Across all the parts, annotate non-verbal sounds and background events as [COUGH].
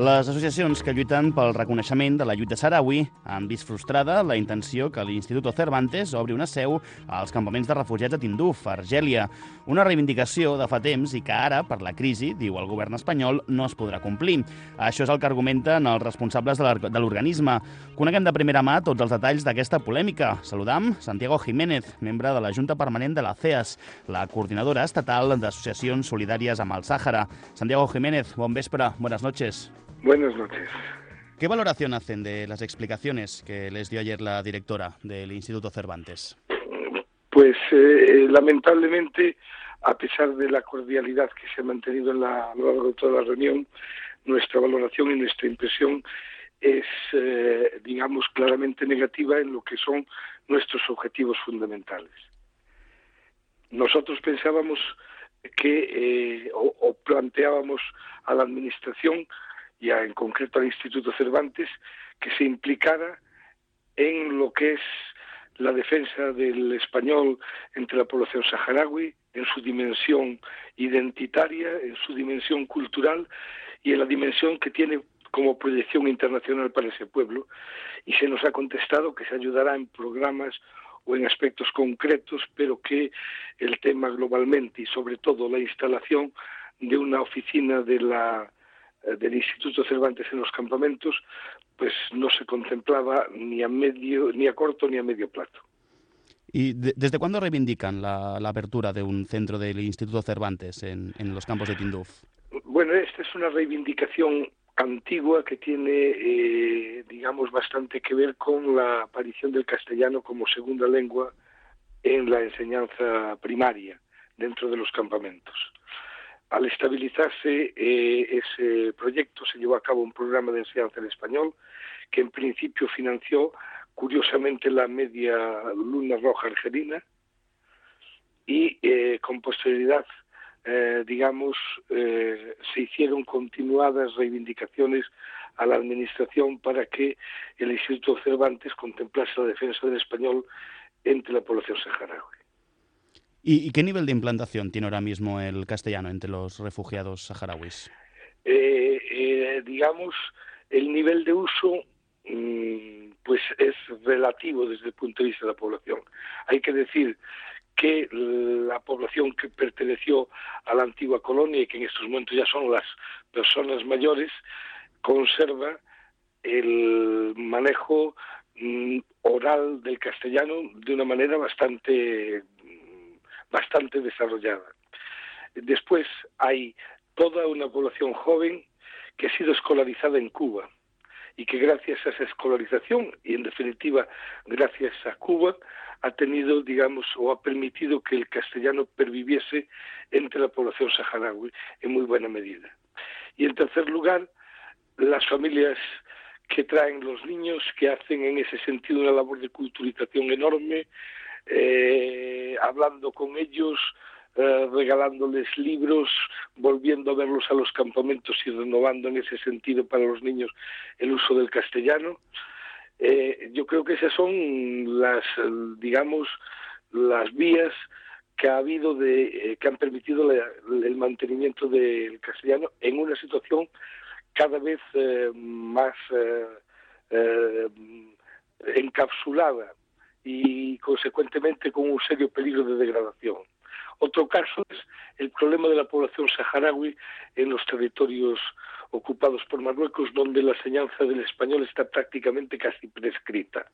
Les associacions que lluiten pel reconeixement de la lluita saharaui han vist frustrada la intenció que l'Institut Cervantes obri una seu als campaments de refugiats a Tinduf, Argèlia, una reivindicació de fa temps i que ara, per la crisi, diu el govern espanyol, no es podrà complir. Això és el que argumenten els responsables de l'organisme. Coneguem de primera mà tots els detalls d'aquesta polèmica. Saludam Santiago Jiménez, membre de la Junta Permanent de la CEAS, la coordinadora estatal d'associacions solidàries amb el Sàhara. Santiago Jiménez, bon vespre, buenas noches. Buenas noches. ¿Qué valoración hacen de las explicaciones que les dio ayer la directora del Instituto Cervantes? Pues eh, lamentablemente, a pesar de la cordialidad que se ha mantenido en la, a lo largo de toda la reunión, nuestra valoración y nuestra impresión es, eh, digamos, claramente negativa en lo que son nuestros objetivos fundamentales. Nosotros pensábamos que, eh, o, o planteábamos a la Administración y en concreto al Instituto Cervantes, que se implicara en lo que es la defensa del español entre la población saharaui, en su dimensión identitaria, en su dimensión cultural y en la dimensión que tiene como proyección internacional para ese pueblo. Y se nos ha contestado que se ayudará en programas o en aspectos concretos, pero que el tema globalmente y sobre todo la instalación de una oficina de la del Instituto Cervantes en los campamentos, pues no se contemplaba ni a medio, ni a corto ni a medio plazo. ¿Y desde cuándo reivindican la, apertura de un centro del Instituto Cervantes en, los campos de Tinduf? Bueno, esta es una reivindicación antigua que tiene, eh, digamos, bastante que ver con la aparición del castellano como segunda lengua en la enseñanza primaria dentro de los campamentos. Al estabilizarse eh, ese proyecto se llevó a cabo un programa de enseñanza en español que en principio financió curiosamente la media luna roja argelina y eh, con posterioridad, eh, digamos, se hicieron continuadas reivindicaciones a la Administración para que el Instituto Cervantes contemplase la defensa del español entre la población saharaui. ¿Y, qué nivel de implantación tiene ahora mismo el castellano entre los refugiados saharauis? Eh, eh, digamos, el nivel de uso mm, pues es relativo desde el punto de vista de la población. Hay que decir que la población que perteneció a la antigua colonia y que en estos momentos ya son las personas mayores, conserva el manejo mm, oral del castellano de una manera bastante bastante desarrollada. Después hay toda una población joven que ha sido escolarizada en Cuba y que gracias a esa escolarización y en definitiva gracias a Cuba ha tenido, digamos, o ha permitido que el castellano perviviese entre la población saharaui en muy buena medida. Y en tercer lugar, las familias que traen los niños, que hacen en ese sentido una labor de culturización enorme, eh, hablando con ellos, eh, regalándoles libros, volviendo a verlos a los campamentos y renovando en ese sentido para los niños el uso del castellano. Eh, yo creo que esas son las, digamos, las vías que ha habido de que han permitido el mantenimiento del castellano en una situación cada vez más encapsulada y consecuentemente con un serio peligro de degradación. Otro caso es el problema de la población saharaui en los territorios ocupados por Marruecos, donde la enseñanza del español está prácticamente casi prescrita.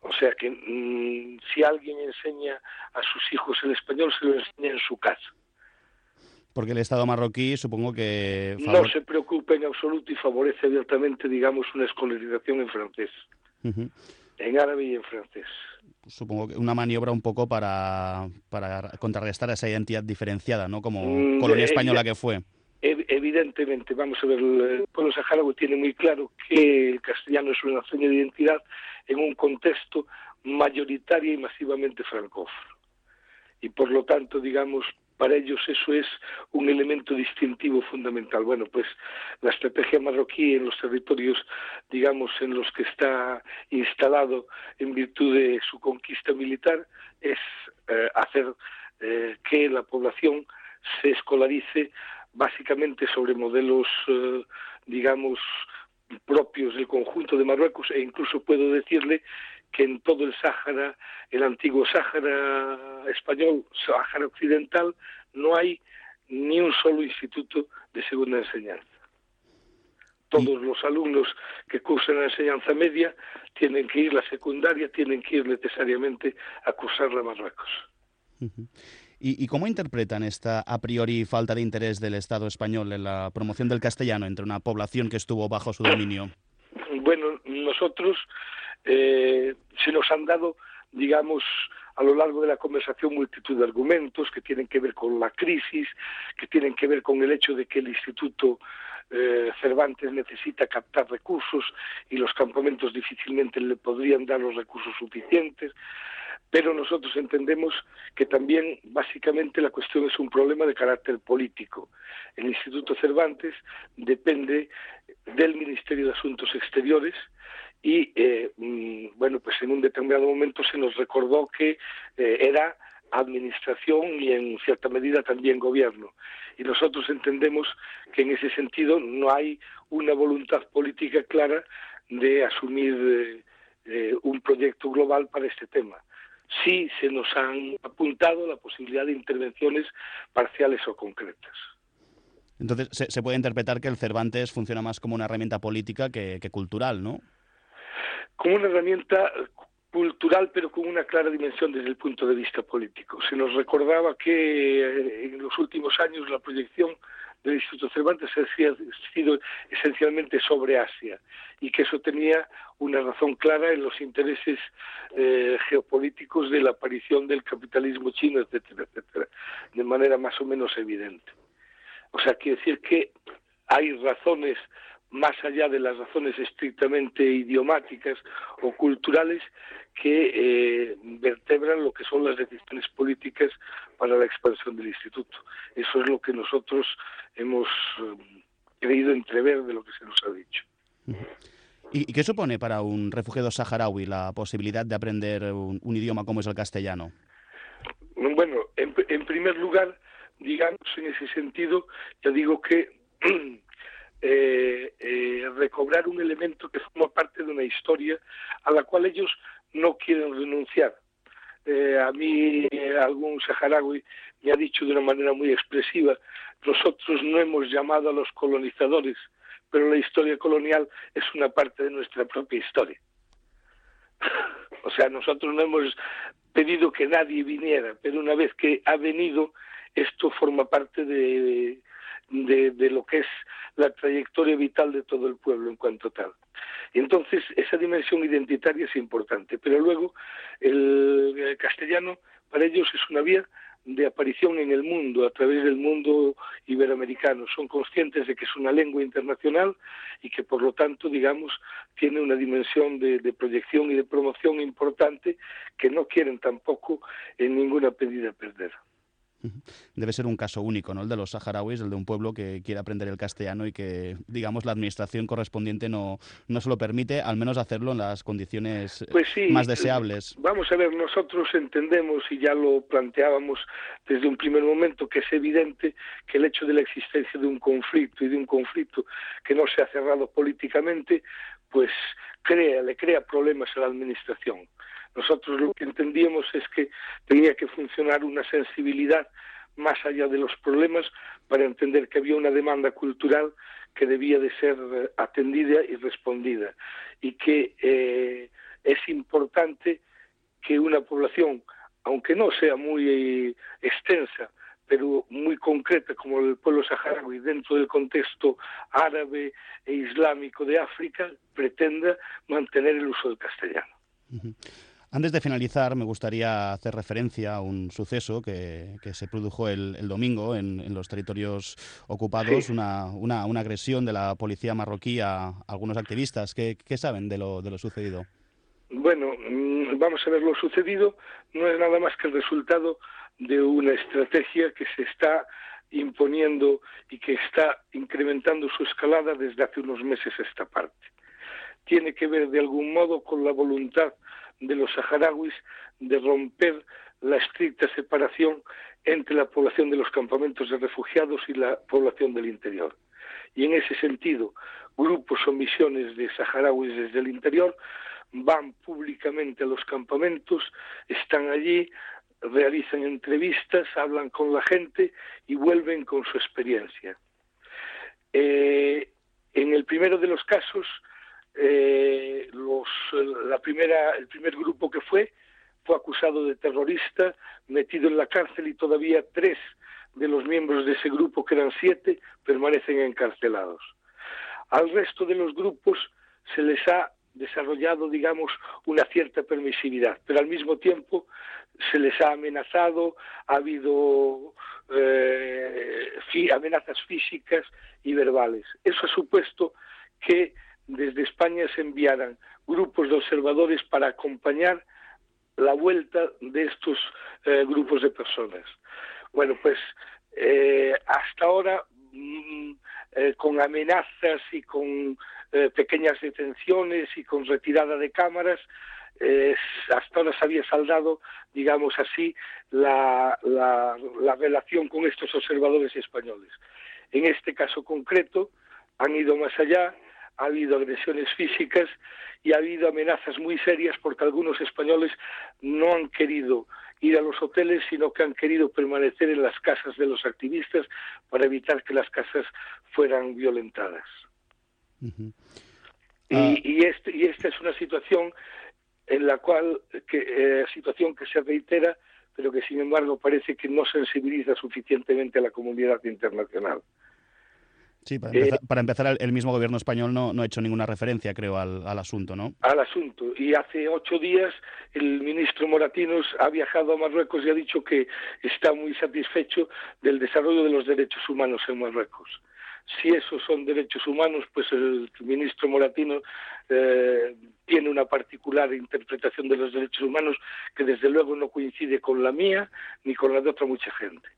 O sea que mm, si alguien enseña a sus hijos el español, se lo enseña en su casa. Porque el Estado marroquí supongo que... No se preocupa en absoluto y favorece abiertamente, digamos, una escolarización en francés en árabe y en francés. Supongo que una maniobra un poco para, para contrarrestar esa identidad diferenciada, ¿no? Como mm, colonia española que fue. Evidentemente, vamos a ver, el pueblo saharaui tiene muy claro que el castellano es una seña de identidad en un contexto mayoritario y masivamente francófono. Y por lo tanto, digamos, para ellos eso es un elemento distintivo fundamental. Bueno, pues la estrategia marroquí en los territorios, digamos, en los que está instalado en virtud de su conquista militar, es eh, hacer eh, que la población se escolarice básicamente sobre modelos, eh, digamos, propios del conjunto de Marruecos e incluso puedo decirle que en todo el Sáhara, el antiguo Sáhara español, Sáhara occidental, no hay ni un solo instituto de segunda enseñanza. Todos los alumnos que cursan la enseñanza media tienen que ir la secundaria, tienen que ir necesariamente a cursarla en Marruecos. ¿Y, cómo interpretan esta a priori falta de interés del Estado español en la promoción del castellano entre una población que estuvo bajo su dominio? Bueno, nosotros eh, se nos han dado, digamos, a lo largo de la conversación multitud de argumentos que tienen que ver con la crisis, que tienen que ver con el hecho de que el Instituto eh, Cervantes necesita captar recursos y los campamentos difícilmente le podrían dar los recursos suficientes pero nosotros entendemos que también básicamente la cuestión es un problema de carácter político. El Instituto Cervantes depende del Ministerio de Asuntos Exteriores y eh, mm, bueno pues en un determinado momento se nos recordó que eh, era administración y en cierta medida también gobierno y nosotros entendemos que en ese sentido no hay una voluntad política clara de asumir eh, un proyecto global para este tema sí se nos han apuntado la posibilidad de intervenciones parciales o concretas. Entonces, se, puede interpretar que el Cervantes funciona más como una herramienta política que, cultural, ¿no? Como una herramienta cultural, pero con una clara dimensión desde el punto de vista político. Se nos recordaba que eh, en los últimos años la proyección del Instituto Cervantes ha sido esencialmente sobre Asia y que eso tenía una razón clara en los intereses eh, geopolíticos de la aparición del capitalismo chino, etcétera, etcétera, de manera más o menos evidente. O sea, quiere decir que hay razones más allá de las razones estrictamente idiomáticas o culturales que eh, vertebran lo que son las decisiones políticas para la expansión del instituto. Eso es lo que nosotros hemos eh, creído entrever de lo que se nos ha dicho. ¿Y qué supone para un refugiado saharaui la posibilidad de aprender un, idioma como es el castellano? Bueno, en, en primer lugar, digamos, en ese sentido, ya digo que [CLEARS THROAT] Eh, eh, recobrar un elemento que forma parte de una historia a la cual ellos no quieren renunciar. Eh, a mí algún saharaui me ha dicho de una manera muy expresiva, nosotros no hemos llamado a los colonizadores, pero la historia colonial es una parte de nuestra propia historia. [LAUGHS] o sea, nosotros no hemos pedido que nadie viniera, pero una vez que ha venido, esto forma parte de, de, lo que es la trayectoria vital de todo el pueblo en cuanto tal. Entonces esa dimensión identitaria es importante, pero luego el, castellano para ellos es una vía de aparición en el mundo, a través del mundo iberoamericano. Son conscientes de que es una lengua internacional y que, por lo tanto, digamos, tiene una dimensión de, de proyección y de promoción importante que no quieren tampoco en ninguna medida perder. Debe ser un caso único, ¿no? El de los saharauis, el de un pueblo que quiere aprender el castellano y que, digamos, la administración correspondiente no, no se lo permite, al menos hacerlo en las condiciones eh, pues más deseables. Vamos a ver, nosotros entendemos y ya lo planteábamos desde un primer momento que es evidente que el hecho de la existencia de un conflicto y de un conflicto que no se ha cerrado políticamente, pues crea, le crea problemas a la administración. Nosotros lo que entendíamos es que tenía que funcionar una sensibilidad más allá de los problemas para entender que había una demanda cultural que debía de ser eh, atendida y respondida y que eh, es importante que una población, aunque no sea muy eh, extensa, pero muy concreta como el pueblo saharaui dentro del contexto árabe e islámico de África, pretenda mantener el uso del castellano. Antes de finalizar, me gustaría hacer referencia a un suceso que, se produjo el, domingo en, los territorios ocupados, una, una, agresión de la policía marroquí a algunos activistas. ¿Qué, saben de lo, de lo sucedido? Bueno, mm, vamos a ver, lo sucedido no es nada más que el resultado de una estrategia que se está imponiendo y que está incrementando su escalada desde hace unos meses a esta parte. Tiene que ver de algún modo con la voluntad de los saharauis de romper la estricta separación entre la población de los campamentos de refugiados y la población del interior. Y en ese sentido, grupos o misiones de saharauis desde el interior van públicamente a los campamentos, están allí, realizan entrevistas, hablan con la gente y vuelven con su experiencia. Eh, en el primero de los casos, eh, los, la primera, el primer grupo que fue fue acusado de terrorista, metido en la cárcel y todavía tres de los miembros de ese grupo, que eran siete, permanecen encarcelados. Al resto de los grupos se les ha desarrollado, digamos, una cierta permisividad, pero al mismo tiempo se les ha amenazado, ha habido eh, amenazas físicas y verbales. Eso ha supuesto que desde España se enviaran grupos de observadores para acompañar la vuelta de estos eh, grupos de personas. Bueno, pues eh, hasta ahora, mm, con amenazas y con pequeñas detenciones y con retirada de cámaras, hasta ahora se había saldado, digamos así, la, relación con estos observadores españoles. En este caso concreto han ido más allá, ha habido agresiones físicas y ha habido amenazas muy serias porque algunos españoles no han querido ir a los hoteles, sino que han querido permanecer en las casas de los activistas para evitar que las casas fueran violentadas. y, este, y esta es una situación en la cual, que, eh, situación que se reitera, pero que sin embargo parece que no sensibiliza suficientemente a la comunidad internacional. Sí, para empezar, para empezar el, mismo gobierno español no, no, ha hecho ninguna referencia, creo, al, al, asunto, ¿no? Al asunto. Y hace ocho días el ministro Moratinos ha viajado a Marruecos y ha dicho que está muy satisfecho del desarrollo de los derechos humanos en Marruecos si esos son derechos humanos, pues el ministro Moratino eh, tiene una particular interpretación de los derechos humanos que desde luego no coincide con la mía ni con la de otra mucha gente.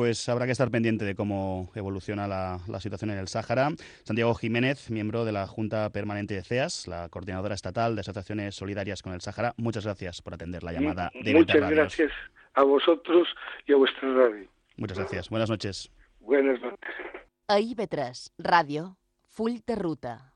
Pues habrá que estar pendiente de cómo evoluciona la, situación en el Sáhara. Santiago Jiménez, miembro de la Junta Permanente de CEAS, la coordinadora estatal de asociaciones solidarias con el Sáhara, muchas gracias por atender la llamada de Muchas gracias a vosotros y a vuestra radio. Muchas gracias. Buenas noches. Buenas noches. A IB3, ràdio, full de ruta.